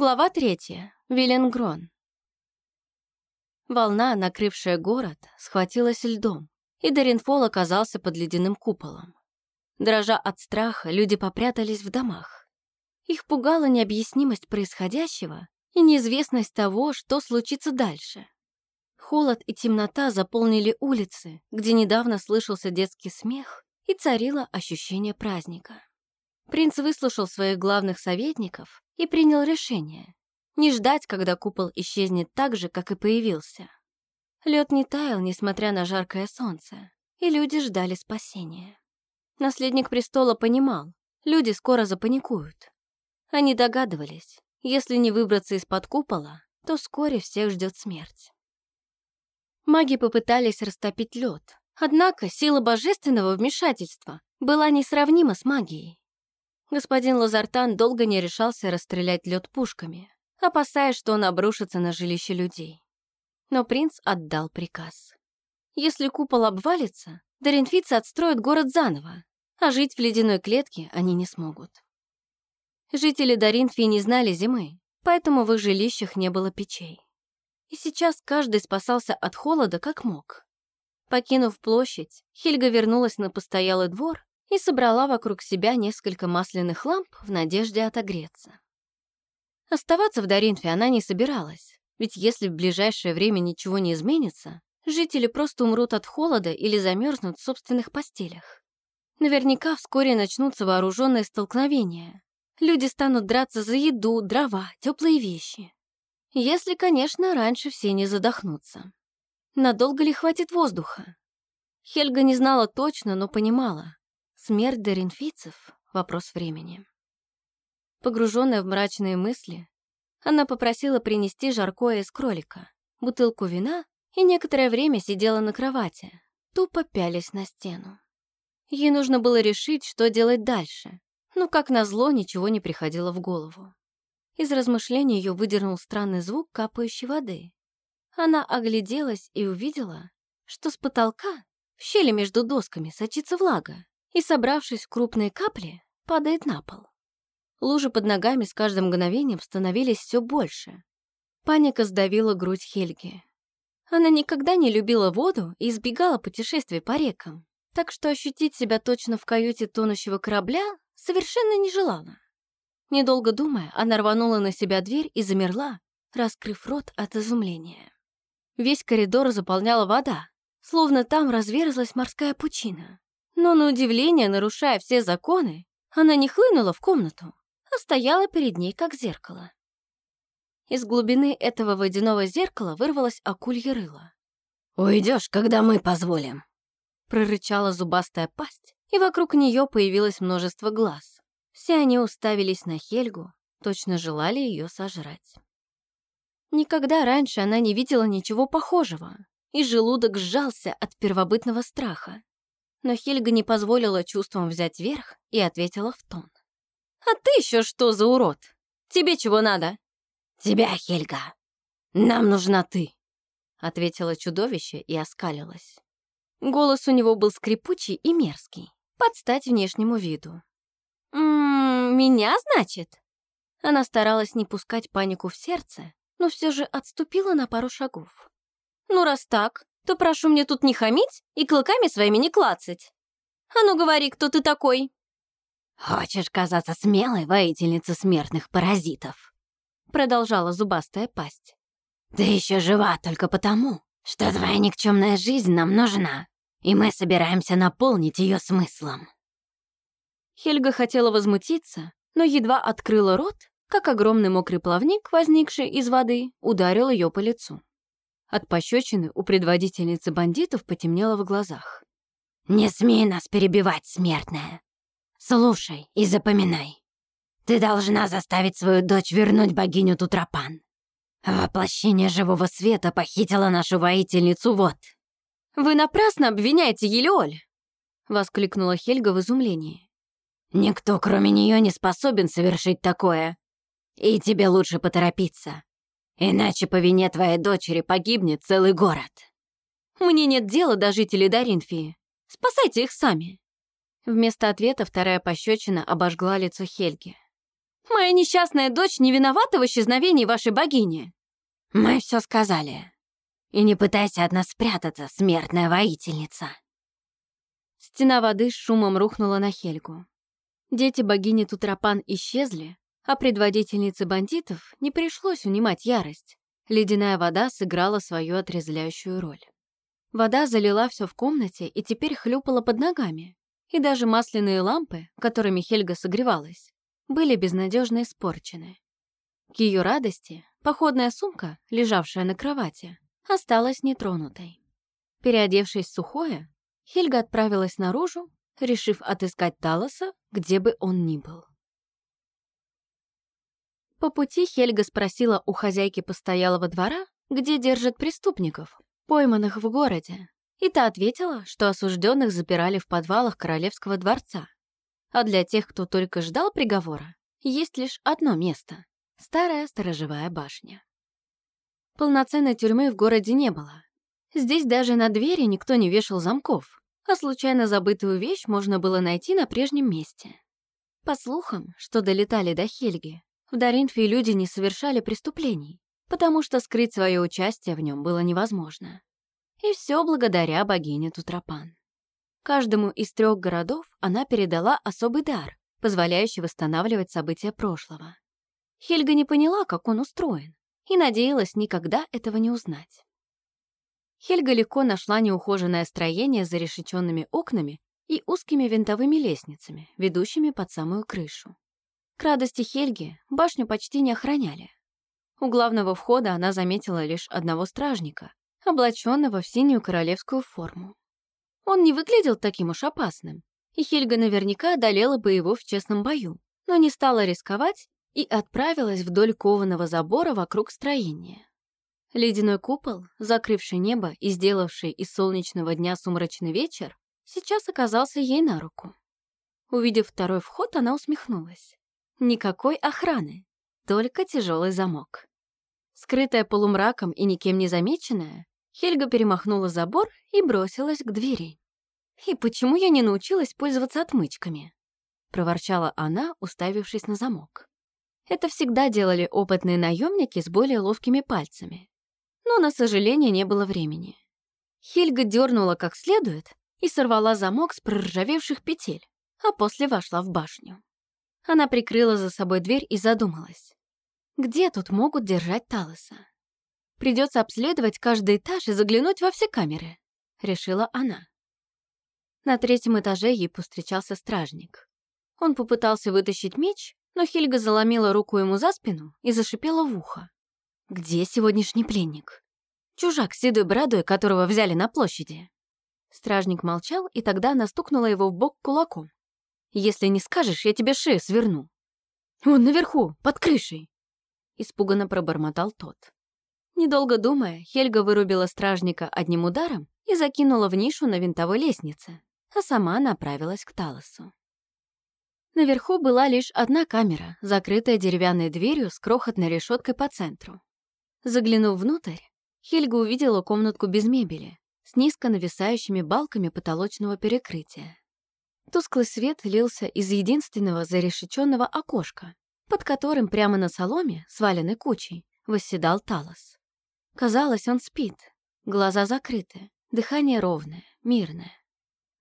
Глава третья. Виленгрон. Волна, накрывшая город, схватилась льдом, и Даринфол оказался под ледяным куполом. Дрожа от страха, люди попрятались в домах. Их пугала необъяснимость происходящего и неизвестность того, что случится дальше. Холод и темнота заполнили улицы, где недавно слышался детский смех и царило ощущение праздника. Принц выслушал своих главных советников и принял решение не ждать, когда купол исчезнет так же, как и появился. Лед не таял, несмотря на жаркое солнце, и люди ждали спасения. Наследник престола понимал, люди скоро запаникуют. Они догадывались, если не выбраться из-под купола, то вскоре всех ждет смерть. Маги попытались растопить лед, однако сила божественного вмешательства была несравнима с магией. Господин Лазартан долго не решался расстрелять лед пушками, опасаясь, что он обрушится на жилище людей. Но принц отдал приказ. Если купол обвалится, даринфицы отстроят город заново, а жить в ледяной клетке они не смогут. Жители Даринфии не знали зимы, поэтому в их жилищах не было печей. И сейчас каждый спасался от холода как мог. Покинув площадь, Хельга вернулась на постоялый двор и собрала вокруг себя несколько масляных ламп в надежде отогреться. Оставаться в Даринфе она не собиралась, ведь если в ближайшее время ничего не изменится, жители просто умрут от холода или замерзнут в собственных постелях. Наверняка вскоре начнутся вооруженные столкновения. Люди станут драться за еду, дрова, теплые вещи. Если, конечно, раньше все не задохнутся. Надолго ли хватит воздуха? Хельга не знала точно, но понимала. Смерть даринфийцев — вопрос времени. Погруженная в мрачные мысли, она попросила принести жаркое из кролика, бутылку вина и некоторое время сидела на кровати, тупо пялись на стену. Ей нужно было решить, что делать дальше, но, как назло, ничего не приходило в голову. Из размышлений ее выдернул странный звук капающей воды. Она огляделась и увидела, что с потолка в щели между досками сочится влага и, собравшись в крупные капли, падает на пол. Лужи под ногами с каждым мгновением становились все больше. Паника сдавила грудь Хельги. Она никогда не любила воду и избегала путешествий по рекам, так что ощутить себя точно в каюте тонущего корабля совершенно не желала. Недолго думая, она рванула на себя дверь и замерла, раскрыв рот от изумления. Весь коридор заполняла вода, словно там разверзлась морская пучина. Но на удивление, нарушая все законы, она не хлынула в комнату, а стояла перед ней как зеркало. Из глубины этого водяного зеркала вырвалась акулья рыло. «Уйдешь, когда мы позволим», — прорычала зубастая пасть, и вокруг нее появилось множество глаз. Все они уставились на Хельгу, точно желали ее сожрать. Никогда раньше она не видела ничего похожего, и желудок сжался от первобытного страха. Но Хельга не позволила чувствам взять верх и ответила в тон. «А ты еще что за урод? Тебе чего надо?» «Тебя, Хельга. Нам нужна ты», — ответила чудовище и оскалилась. Голос у него был скрипучий и мерзкий, под стать внешнему виду. «М -м, «Меня, значит?» Она старалась не пускать панику в сердце, но все же отступила на пару шагов. «Ну, раз так, то прошу мне тут не хамить и клыками своими не клацать. А ну говори, кто ты такой?» «Хочешь казаться смелой воительницей смертных паразитов?» Продолжала зубастая пасть. «Ты еще жива только потому, что твоя никчемная жизнь нам нужна, и мы собираемся наполнить ее смыслом». Хельга хотела возмутиться, но едва открыла рот, как огромный мокрый плавник, возникший из воды, ударил ее по лицу. От пощечины у предводительницы бандитов потемнело в глазах. «Не смей нас перебивать, смертная! Слушай и запоминай. Ты должна заставить свою дочь вернуть богиню Тутрапан. Воплощение живого света похитило нашу воительницу вот». «Вы напрасно обвиняете Елеоль!» — воскликнула Хельга в изумлении. «Никто, кроме нее, не способен совершить такое. И тебе лучше поторопиться. Иначе по вине твоей дочери погибнет целый город. Мне нет дела до жителей Даринфии. Спасайте их сами. Вместо ответа вторая пощечина обожгла лицо Хельги. Моя несчастная дочь не виновата в исчезновении вашей богини. Мы все сказали. И не пытайся от нас спрятаться, смертная воительница. Стена воды с шумом рухнула на Хельгу. Дети богини Тутрапан исчезли, а предводительнице бандитов не пришлось унимать ярость. Ледяная вода сыграла свою отрезвляющую роль. Вода залила все в комнате и теперь хлюпала под ногами. И даже масляные лампы, которыми Хельга согревалась, были безнадежно испорчены. К ее радости походная сумка, лежавшая на кровати, осталась нетронутой. Переодевшись в сухое, Хельга отправилась наружу, решив отыскать Талоса, где бы он ни был. По пути Хельга спросила у хозяйки постоялого двора, где держат преступников, пойманных в городе, и та ответила, что осужденных запирали в подвалах королевского дворца. А для тех, кто только ждал приговора, есть лишь одно место — старая сторожевая башня. Полноценной тюрьмы в городе не было. Здесь даже на двери никто не вешал замков, а случайно забытую вещь можно было найти на прежнем месте. По слухам, что долетали до Хельги, в Даринфе люди не совершали преступлений, потому что скрыть свое участие в нем было невозможно. И все благодаря богине Тутрапан. Каждому из трех городов она передала особый дар, позволяющий восстанавливать события прошлого. Хельга не поняла, как он устроен, и надеялась никогда этого не узнать. Хельга легко нашла неухоженное строение с зарешеченными окнами и узкими винтовыми лестницами, ведущими под самую крышу. К радости Хельги башню почти не охраняли. У главного входа она заметила лишь одного стражника, облаченного в синюю королевскую форму. Он не выглядел таким уж опасным, и Хельга наверняка одолела бы его в честном бою, но не стала рисковать и отправилась вдоль кованого забора вокруг строения. Ледяной купол, закрывший небо и сделавший из солнечного дня сумрачный вечер, сейчас оказался ей на руку. Увидев второй вход, она усмехнулась. Никакой охраны, только тяжелый замок. Скрытая полумраком и никем не замеченная, Хельга перемахнула забор и бросилась к двери. «И почему я не научилась пользоваться отмычками?» — проворчала она, уставившись на замок. Это всегда делали опытные наемники с более ловкими пальцами но, на сожаление, не было времени. Хельга дернула как следует и сорвала замок с проржавевших петель, а после вошла в башню. Она прикрыла за собой дверь и задумалась. Где тут могут держать Талоса? Придется обследовать каждый этаж и заглянуть во все камеры, решила она. На третьем этаже ей повстречался стражник. Он попытался вытащить меч, но Хельга заломила руку ему за спину и зашипела в ухо. Где сегодняшний пленник? Чужак с седой бородой, которого взяли на площади. Стражник молчал, и тогда она стукнула его в бок кулаком. «Если не скажешь, я тебе шею сверну». «Он наверху, под крышей!» Испуганно пробормотал тот. Недолго думая, Хельга вырубила стражника одним ударом и закинула в нишу на винтовой лестнице, а сама направилась к Талосу. Наверху была лишь одна камера, закрытая деревянной дверью с крохотной решеткой по центру. Заглянув внутрь, Хельга увидела комнатку без мебели, с низко нависающими балками потолочного перекрытия. Тусклый свет лился из единственного зарешеченного окошка, под которым прямо на соломе, сваленной кучей, восседал Талос. Казалось, он спит, глаза закрыты, дыхание ровное, мирное.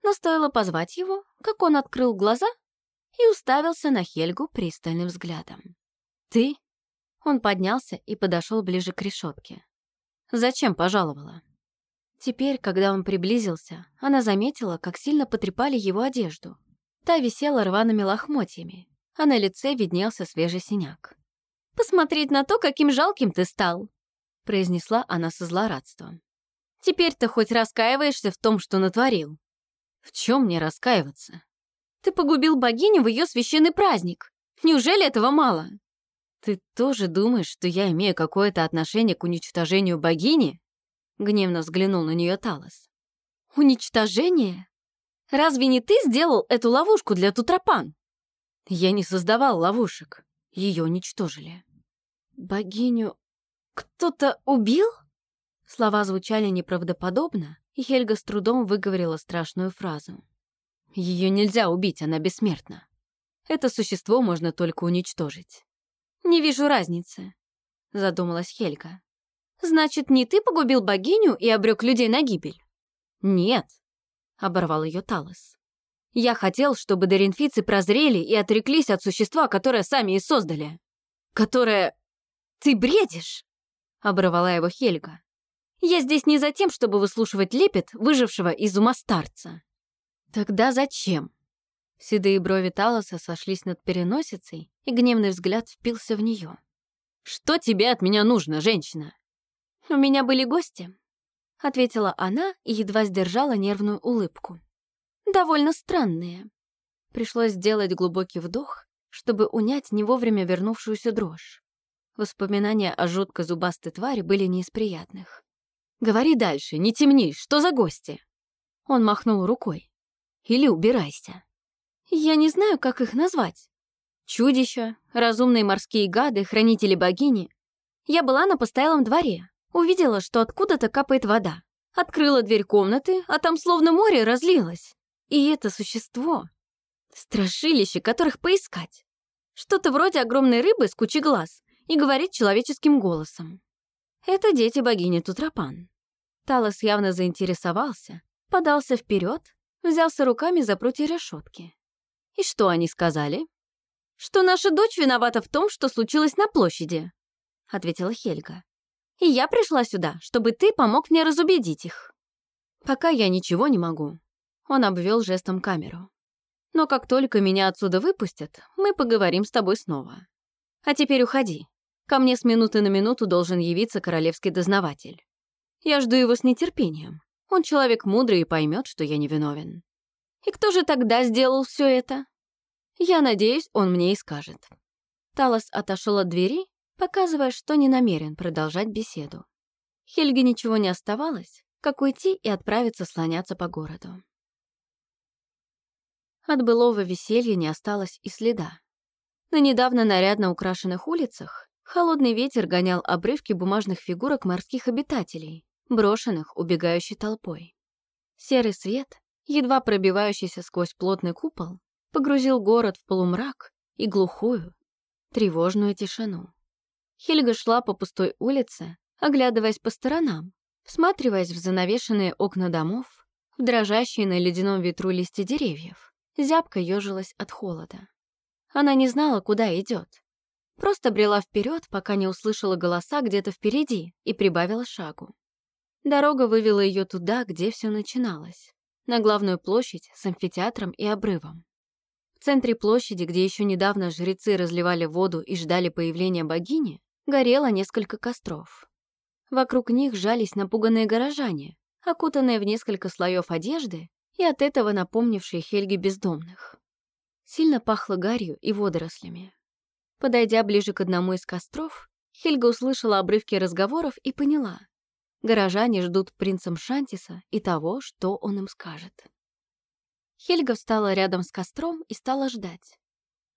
Но стоило позвать его, как он открыл глаза и уставился на Хельгу пристальным взглядом. «Ты он поднялся и подошел ближе к решетке. «Зачем пожаловала?» Теперь, когда он приблизился, она заметила, как сильно потрепали его одежду. Та висела рваными лохмотьями, а на лице виднелся свежий синяк. «Посмотреть на то, каким жалким ты стал!» произнесла она со злорадством. «Теперь ты хоть раскаиваешься в том, что натворил?» «В чем мне раскаиваться?» «Ты погубил богиню в ее священный праздник! Неужели этого мало?» «Ты тоже думаешь, что я имею какое-то отношение к уничтожению богини?» Гневно взглянул на нее Талос. «Уничтожение? Разве не ты сделал эту ловушку для Тутрапан?» «Я не создавал ловушек. Ее уничтожили». «Богиню кто-то убил?» Слова звучали неправдоподобно, и Хельга с трудом выговорила страшную фразу. «Ее нельзя убить, она бессмертна. Это существо можно только уничтожить. «Не вижу разницы», — задумалась Хельга. «Значит, не ты погубил богиню и обрек людей на гибель?» «Нет», — оборвал ее Талос. «Я хотел, чтобы доринфицы прозрели и отреклись от существа, которое сами и создали. Которое... Ты бредишь!» — оборвала его Хельга. «Я здесь не за тем, чтобы выслушивать лепет выжившего из ума старца». «Тогда зачем?» Седые брови Талоса сошлись над переносицей, и гневный взгляд впился в нее. «Что тебе от меня нужно, женщина?» «У меня были гости», — ответила она и едва сдержала нервную улыбку. «Довольно странные». Пришлось сделать глубокий вдох, чтобы унять не вовремя вернувшуюся дрожь. Воспоминания о жуткой зубастой твари были не из приятных. «Говори дальше, не темни, что за гости?» Он махнул рукой. «Или убирайся». «Я не знаю, как их назвать. Чудища, разумные морские гады, хранители богини. Я была на постоялом дворе, увидела, что откуда-то капает вода. Открыла дверь комнаты, а там словно море разлилось. И это существо. Страшилище, которых поискать. Что-то вроде огромной рыбы с кучей глаз и говорит человеческим голосом. Это дети богини Тутрапан. Талос явно заинтересовался, подался вперед, взялся руками за прутья решетки. И что они сказали? Что наша дочь виновата в том, что случилось на площади, ответила Хельга. И я пришла сюда, чтобы ты помог мне разубедить их. Пока я ничего не могу. Он обвел жестом камеру. Но как только меня отсюда выпустят, мы поговорим с тобой снова. А теперь уходи. Ко мне с минуты на минуту должен явиться королевский дознаватель. Я жду его с нетерпением. Он человек мудрый и поймет, что я невиновен. И кто же тогда сделал все это? Я надеюсь, он мне и скажет. Талос отошел от двери, показывая, что не намерен продолжать беседу. Хельге ничего не оставалось, как уйти и отправиться слоняться по городу. От былого веселья не осталось и следа. На недавно нарядно украшенных улицах холодный ветер гонял обрывки бумажных фигурок морских обитателей, брошенных убегающей толпой. Серый свет, едва пробивающийся сквозь плотный купол, погрузил город в полумрак и глухую, тревожную тишину. Хельга шла по пустой улице, оглядываясь по сторонам, всматриваясь в занавешенные окна домов, в дрожащие на ледяном ветру листья деревьев. Зябко ежилась от холода. Она не знала, куда идет. Просто брела вперед, пока не услышала голоса где-то впереди и прибавила шагу. Дорога вывела ее туда, где все начиналось, на главную площадь с амфитеатром и обрывом. В центре площади, где еще недавно жрецы разливали воду и ждали появления богини, горело несколько костров. Вокруг них жались напуганные горожане, окутанные в несколько слоев одежды и от этого напомнившие Хельге бездомных. Сильно пахло гарью и водорослями. Подойдя ближе к одному из костров, Хельга услышала обрывки разговоров и поняла, Горожане ждут принцем Шантиса и того, что он им скажет. Хельга встала рядом с костром и стала ждать.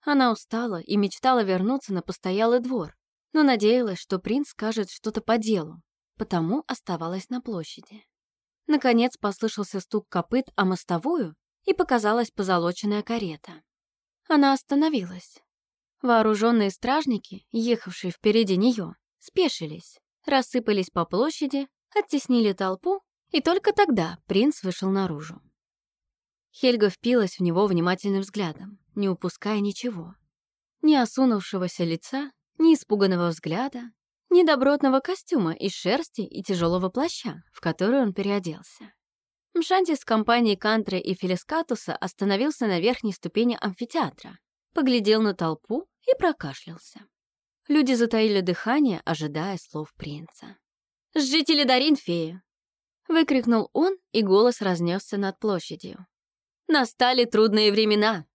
Она устала и мечтала вернуться на постоялый двор, но надеялась, что принц скажет что-то по делу, потому оставалась на площади. Наконец послышался стук копыт о мостовую, и показалась позолоченная карета. Она остановилась. Вооруженные стражники, ехавшие впереди нее, спешились, рассыпались по площади, оттеснили толпу, и только тогда принц вышел наружу. Хельга впилась в него внимательным взглядом, не упуская ничего. Ни осунувшегося лица, ни испуганного взгляда, ни добротного костюма из шерсти и тяжелого плаща, в который он переоделся. Мшанти с компанией Кантре и Фелискатуса остановился на верхней ступени амфитеатра, поглядел на толпу и прокашлялся. Люди затаили дыхание, ожидая слов принца. «Жители Даринфеи!» — выкрикнул он, и голос разнесся над площадью. «Настали трудные времена.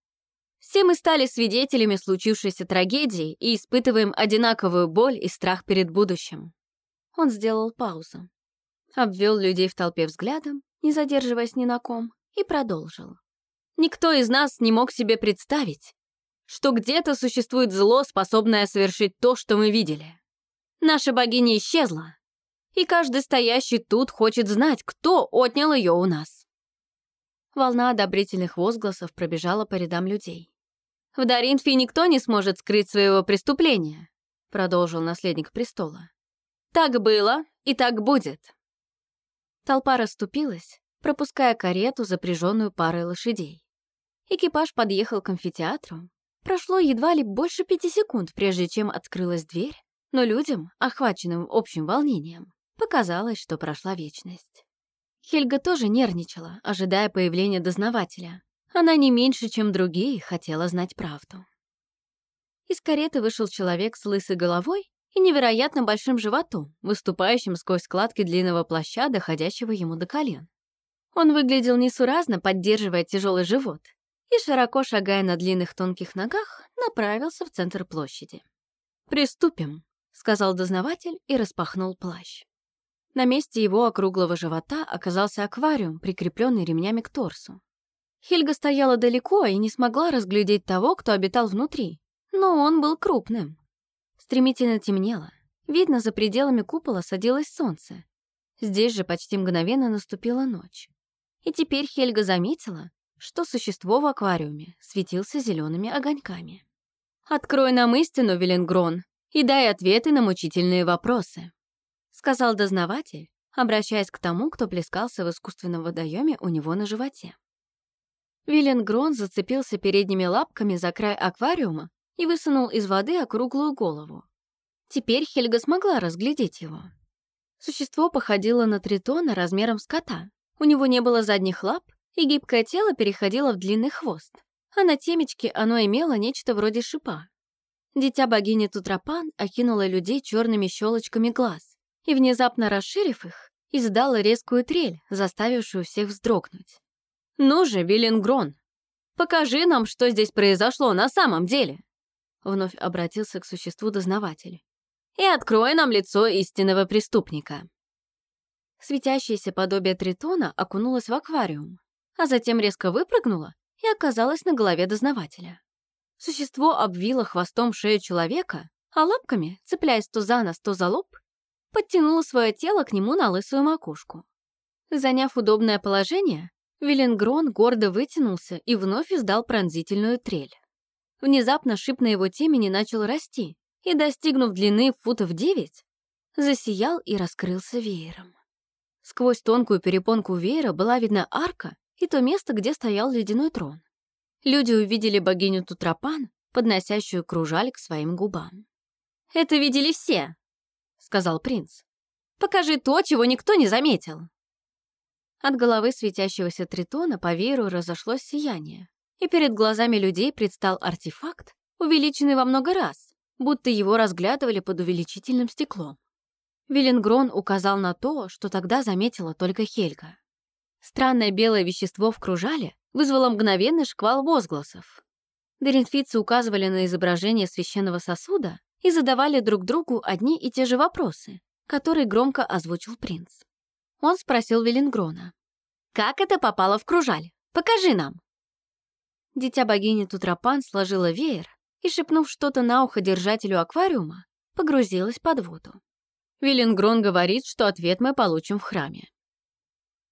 Все мы стали свидетелями случившейся трагедии и испытываем одинаковую боль и страх перед будущим». Он сделал паузу, обвел людей в толпе взглядом, не задерживаясь ни на ком, и продолжил. «Никто из нас не мог себе представить, что где-то существует зло, способное совершить то, что мы видели. Наша богиня исчезла, и каждый стоящий тут хочет знать, кто отнял ее у нас. Волна одобрительных возгласов пробежала по рядам людей. В Даринфе никто не сможет скрыть своего преступления, продолжил наследник престола. Так было и так будет. Толпа расступилась, пропуская карету, запряженную парой лошадей. Экипаж подъехал к амфитеатру. Прошло едва ли больше пяти секунд, прежде чем открылась дверь, но людям, охваченным общим волнением, показалось, что прошла вечность. Хельга тоже нервничала, ожидая появления дознавателя. Она не меньше, чем другие, хотела знать правду. Из кареты вышел человек с лысой головой и невероятно большим животом, выступающим сквозь складки длинного плаща, доходящего ему до колен. Он выглядел несуразно, поддерживая тяжелый живот, и, широко шагая на длинных тонких ногах, направился в центр площади. «Приступим», — сказал дознаватель и распахнул плащ. На месте его округлого живота оказался аквариум, прикрепленный ремнями к торсу. Хельга стояла далеко и не смогла разглядеть того, кто обитал внутри, но он был крупным. Стремительно темнело. Видно, за пределами купола садилось солнце. Здесь же почти мгновенно наступила ночь. И теперь Хельга заметила, что существо в аквариуме светился зелеными огоньками. «Открой нам истину, Веленгрон, и дай ответы на мучительные вопросы», сказал дознаватель, обращаясь к тому, кто плескался в искусственном водоеме у него на животе. Виленгрон зацепился передними лапками за край аквариума и высунул из воды округлую голову. Теперь Хельга смогла разглядеть его. Существо походило на тритона размером с кота. У него не было задних лап, и гибкое тело переходило в длинный хвост, а на темечке оно имело нечто вроде шипа. Дитя богини Тутрапан окинуло людей черными щелочками глаз и, внезапно расширив их, издало резкую трель, заставившую всех вздрогнуть. «Ну же, Виленгрон, покажи нам, что здесь произошло на самом деле!» Вновь обратился к существу дознаватель. «И открой нам лицо истинного преступника!» Светящееся подобие тритона окунулось в аквариум, а затем резко выпрыгнула и оказалась на голове дознавателя. Существо обвило хвостом шею человека, а лапками, цепляясь то за нос, то за лоб, подтянуло свое тело к нему на лысую макушку. Заняв удобное положение, Веленгрон гордо вытянулся и вновь издал пронзительную трель. Внезапно шип на его темени начал расти и, достигнув длины футов девять, засиял и раскрылся веером. Сквозь тонкую перепонку веера была видна арка и то место, где стоял ледяной трон. Люди увидели богиню Тутрапан, подносящую кружаль к своим губам. «Это видели все», — сказал принц. «Покажи то, чего никто не заметил». От головы светящегося тритона по вееру разошлось сияние, и перед глазами людей предстал артефакт, увеличенный во много раз, будто его разглядывали под увеличительным стеклом. Веленгрон указал на то, что тогда заметила только Хельга. Странное белое вещество в кружале вызвало мгновенный шквал возгласов. Деринфицы указывали на изображение священного сосуда и задавали друг другу одни и те же вопросы, которые громко озвучил принц. Он спросил Велингрона. «Как это попало в кружаль? Покажи нам!» Дитя богини Тутрапан сложила веер и, шепнув что-то на ухо держателю аквариума, погрузилась под воду. Велингрон говорит, что ответ мы получим в храме.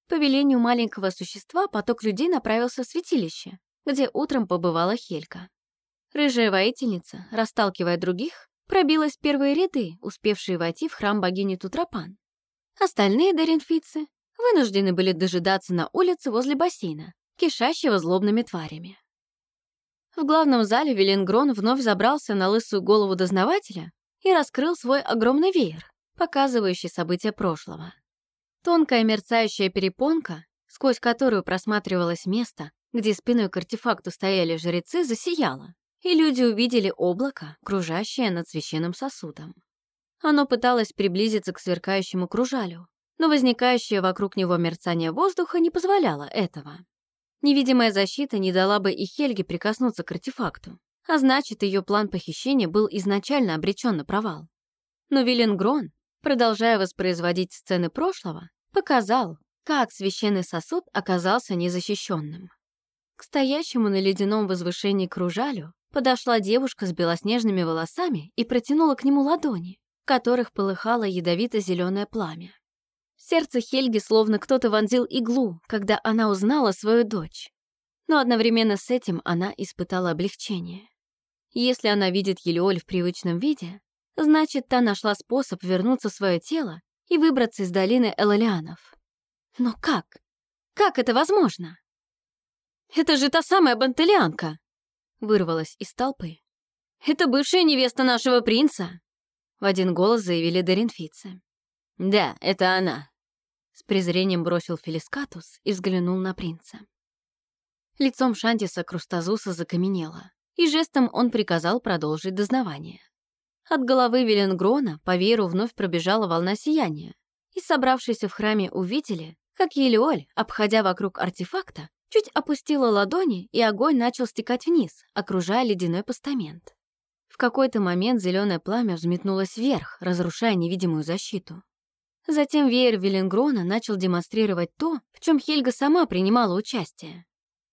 По велению маленького существа поток людей направился в святилище, где утром побывала Хелька. Рыжая воительница, расталкивая других, пробилась в первые ряды, успевшие войти в храм богини Тутрапан. Остальные доринфицы вынуждены были дожидаться на улице возле бассейна, кишащего злобными тварями. В главном зале Веленгрон вновь забрался на лысую голову дознавателя и раскрыл свой огромный веер, показывающий события прошлого. Тонкая мерцающая перепонка, сквозь которую просматривалось место, где спиной к артефакту стояли жрецы, засияла, и люди увидели облако, кружащее над священным сосудом. Оно пыталось приблизиться к сверкающему кружалю, но возникающее вокруг него мерцание воздуха не позволяло этого. Невидимая защита не дала бы и Хельге прикоснуться к артефакту, а значит, ее план похищения был изначально обречен на провал. Но Виленгрон, продолжая воспроизводить сцены прошлого, показал, как священный сосуд оказался незащищенным. К стоящему на ледяном возвышении кружалю подошла девушка с белоснежными волосами и протянула к нему ладони, в которых полыхало ядовито-зеленое пламя. Сердце Хельги словно кто-то вонзил иглу, когда она узнала свою дочь. Но одновременно с этим она испытала облегчение. Если она видит Елеоль в привычном виде, значит, та нашла способ вернуться в свое тело и выбраться из долины Элолианов. Но как? Как это возможно? «Это же та самая Бантелианка!» вырвалась из толпы. «Это бывшая невеста нашего принца!» В один голос заявили доринфийцы. «Да, это она!» С презрением бросил Фелискатус и взглянул на принца. Лицом Шантиса Крустазуса закаменело, и жестом он приказал продолжить дознавание. От головы Веленгрона по вееру вновь пробежала волна сияния, и собравшиеся в храме увидели, как Елеоль, обходя вокруг артефакта, чуть опустила ладони, и огонь начал стекать вниз, окружая ледяной постамент. В какой-то момент зеленое пламя взметнулось вверх, разрушая невидимую защиту. Затем веер Веленгрона начал демонстрировать то, в чем Хельга сама принимала участие.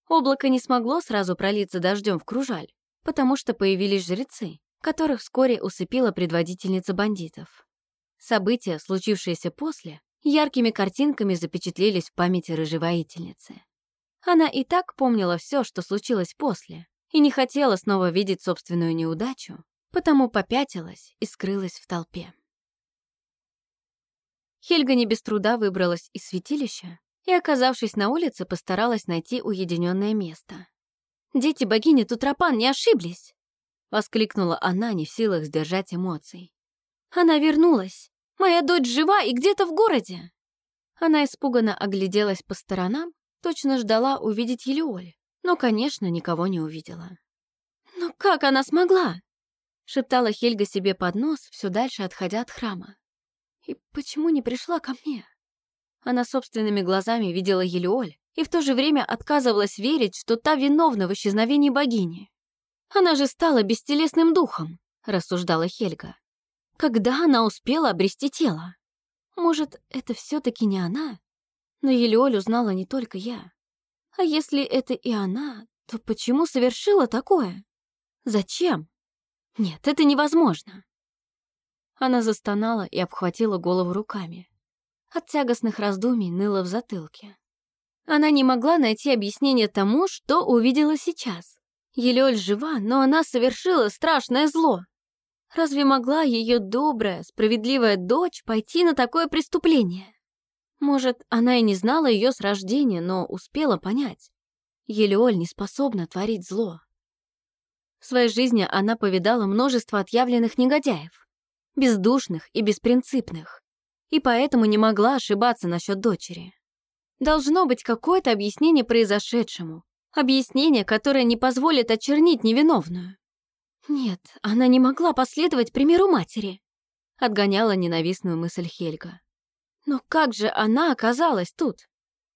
Облако не смогло сразу пролиться дождем в кружаль, потому что появились жрецы, которых вскоре усыпила предводительница бандитов. События, случившиеся после, яркими картинками запечатлелись в памяти рыжевоительницы. Она и так помнила все, что случилось после, и не хотела снова видеть собственную неудачу, потому попятилась и скрылась в толпе. Хельга не без труда выбралась из святилища и, оказавшись на улице, постаралась найти уединенное место. «Дети богини Тутрапан не ошиблись!» — воскликнула она, не в силах сдержать эмоций. «Она вернулась! Моя дочь жива и где-то в городе!» Она испуганно огляделась по сторонам, точно ждала увидеть Елеоль, но, конечно, никого не увидела. «Но как она смогла?» — шептала Хельга себе под нос, все дальше отходя от храма. «И почему не пришла ко мне?» Она собственными глазами видела Елеоль и в то же время отказывалась верить, что та виновна в исчезновении богини. «Она же стала бестелесным духом», — рассуждала Хельга. «Когда она успела обрести тело? Может, это все таки не она? Но Елеоль узнала не только я. А если это и она, то почему совершила такое? Зачем? Нет, это невозможно». Она застонала и обхватила голову руками. От тягостных раздумий ныло в затылке. Она не могла найти объяснение тому, что увидела сейчас. Елёль жива, но она совершила страшное зло. Разве могла ее добрая, справедливая дочь пойти на такое преступление? Может, она и не знала ее с рождения, но успела понять. Елеоль не способна творить зло. В своей жизни она повидала множество отъявленных негодяев, бездушных и беспринципных и поэтому не могла ошибаться насчет дочери. Должно быть какое-то объяснение произошедшему, объяснение, которое не позволит очернить невиновную. Нет, она не могла последовать примеру матери, отгоняла ненавистную мысль Хельга. Но как же она оказалась тут?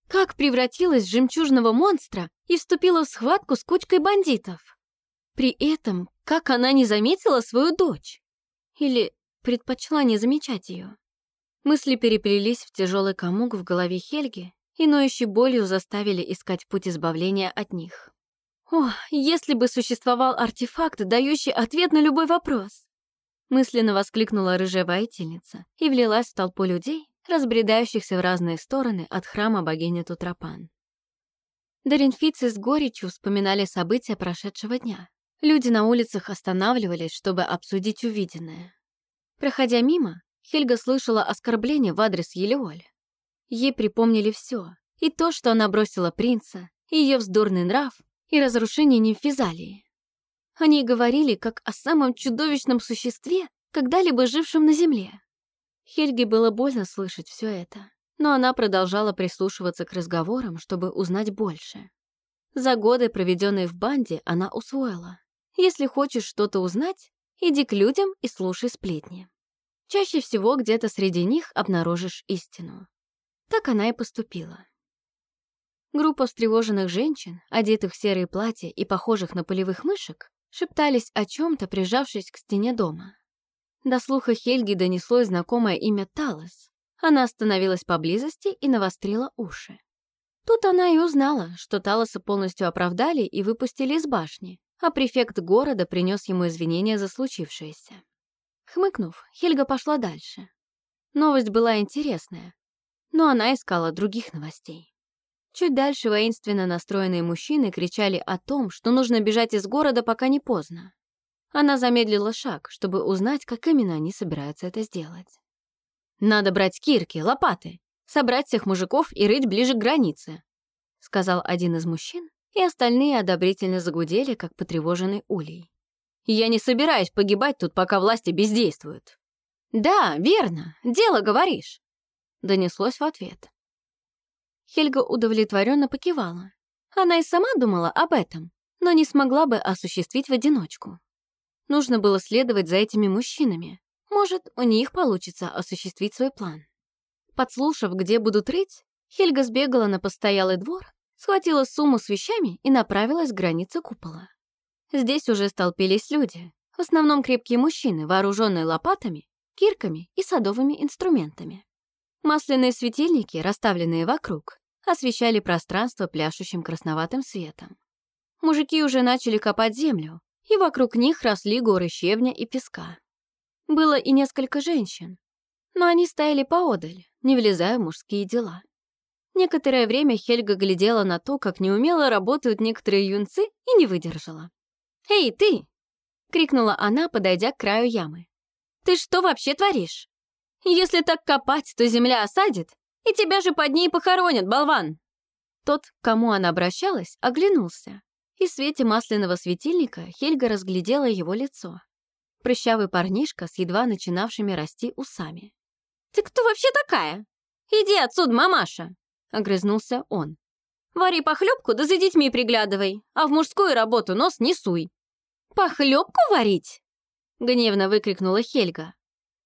Как превратилась в жемчужного монстра и вступила в схватку с кучкой бандитов? При этом, как она не заметила свою дочь? Или предпочла не замечать ее? Мысли переплелись в тяжелый комок в голове Хельги и ноющей болью заставили искать путь избавления от них. О, если бы существовал артефакт, дающий ответ на любой вопрос! Мысленно воскликнула рыжая воительница и влилась в толпу людей, разбредающихся в разные стороны от храма богини Тутрапан. Доринфицы с горечью вспоминали события прошедшего дня. Люди на улицах останавливались, чтобы обсудить увиденное. Проходя мимо, Хельга слышала оскорбления в адрес Елеоль. Ей припомнили все, и то, что она бросила принца, и ее вздорный нрав, и разрушение нимфизалии. Они говорили как о самом чудовищном существе, когда-либо жившем на земле. Хельге было больно слышать все это, но она продолжала прислушиваться к разговорам, чтобы узнать больше. За годы, проведенные в банде, она усвоила. Если хочешь что-то узнать, иди к людям и слушай сплетни. Чаще всего где-то среди них обнаружишь истину. Так она и поступила. Группа встревоженных женщин, одетых в серые платья и похожих на полевых мышек, шептались о чем-то, прижавшись к стене дома. До слуха Хельги донеслось знакомое имя Талос. Она остановилась поблизости и навострила уши. Тут она и узнала, что Талоса полностью оправдали и выпустили из башни, а префект города принес ему извинения за случившееся. Хмыкнув, Хельга пошла дальше. Новость была интересная, но она искала других новостей. Чуть дальше воинственно настроенные мужчины кричали о том, что нужно бежать из города, пока не поздно. Она замедлила шаг, чтобы узнать, как именно они собираются это сделать. «Надо брать кирки, лопаты, собрать всех мужиков и рыть ближе к границе», сказал один из мужчин, и остальные одобрительно загудели, как потревоженный улей. «Я не собираюсь погибать тут, пока власти бездействуют». «Да, верно, дело говоришь», донеслось в ответ. Хельга удовлетворенно покивала. Она и сама думала об этом, но не смогла бы осуществить в одиночку. Нужно было следовать за этими мужчинами. Может, у них получится осуществить свой план. Подслушав, где будут рыть, Хельга сбегала на постоялый двор, схватила сумму с вещами и направилась к границе купола. Здесь уже столпились люди, в основном крепкие мужчины, вооруженные лопатами, кирками и садовыми инструментами. Масляные светильники, расставленные вокруг, освещали пространство пляшущим красноватым светом. Мужики уже начали копать землю, и вокруг них росли горы щебня и песка. Было и несколько женщин, но они стояли поодаль, не влезая в мужские дела. Некоторое время Хельга глядела на то, как неумело работают некоторые юнцы, и не выдержала. «Эй, ты!» — крикнула она, подойдя к краю ямы. «Ты что вообще творишь? Если так копать, то земля осадит, и тебя же под ней похоронят, болван!» Тот, к кому она обращалась, оглянулся, и в свете масляного светильника Хельга разглядела его лицо. Прыщавый парнишка с едва начинавшими расти усами. «Ты кто вообще такая? Иди отсюда, мамаша!» — огрызнулся он. «Вари похлебку, да за детьми приглядывай, а в мужскую работу нос не суй!» «Похлебку варить?» — гневно выкрикнула Хельга.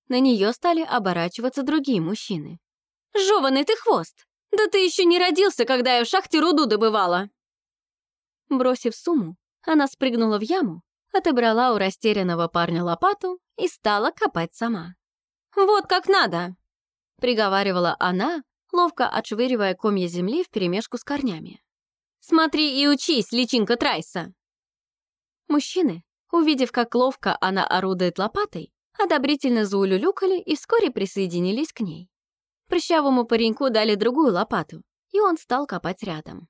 На нее стали оборачиваться другие мужчины. «Жеванный ты хвост! Да ты еще не родился, когда я в шахте руду добывала!» Бросив сумму, она спрыгнула в яму, отобрала у растерянного парня лопату и стала копать сама. «Вот как надо!» — приговаривала она, ловко отшвыривая комья земли вперемешку с корнями. «Смотри и учись, личинка Трайса!» Мужчины, увидев, как ловко она орудует лопатой, одобрительно заулюлюкали и вскоре присоединились к ней. Прыщавому пареньку дали другую лопату, и он стал копать рядом.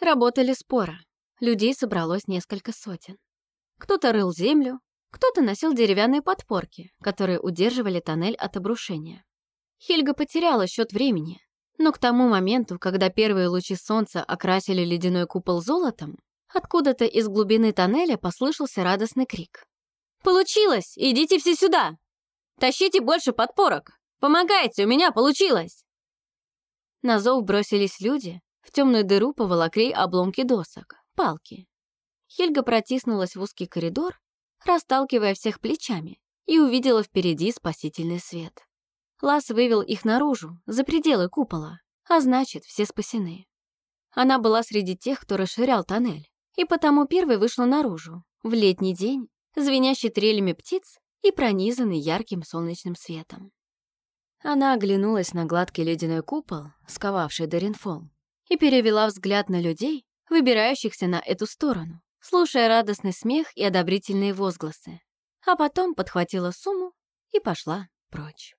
Работали споро. Людей собралось несколько сотен. Кто-то рыл землю, кто-то носил деревянные подпорки, которые удерживали тоннель от обрушения. Хельга потеряла счет времени, но к тому моменту, когда первые лучи солнца окрасили ледяной купол золотом, откуда-то из глубины тоннеля послышался радостный крик. «Получилось! Идите все сюда! Тащите больше подпорок! Помогайте, у меня получилось!» На зов бросились люди, в темную дыру поволокли обломки досок, палки. Хельга протиснулась в узкий коридор, расталкивая всех плечами, и увидела впереди спасительный свет. Лас вывел их наружу, за пределы купола, а значит, все спасены. Она была среди тех, кто расширял тоннель, и потому первой вышла наружу, в летний день, звенящий трелями птиц и пронизанный ярким солнечным светом. Она оглянулась на гладкий ледяной купол, сковавший Даринфол, и перевела взгляд на людей, выбирающихся на эту сторону, слушая радостный смех и одобрительные возгласы. А потом подхватила сумму и пошла прочь.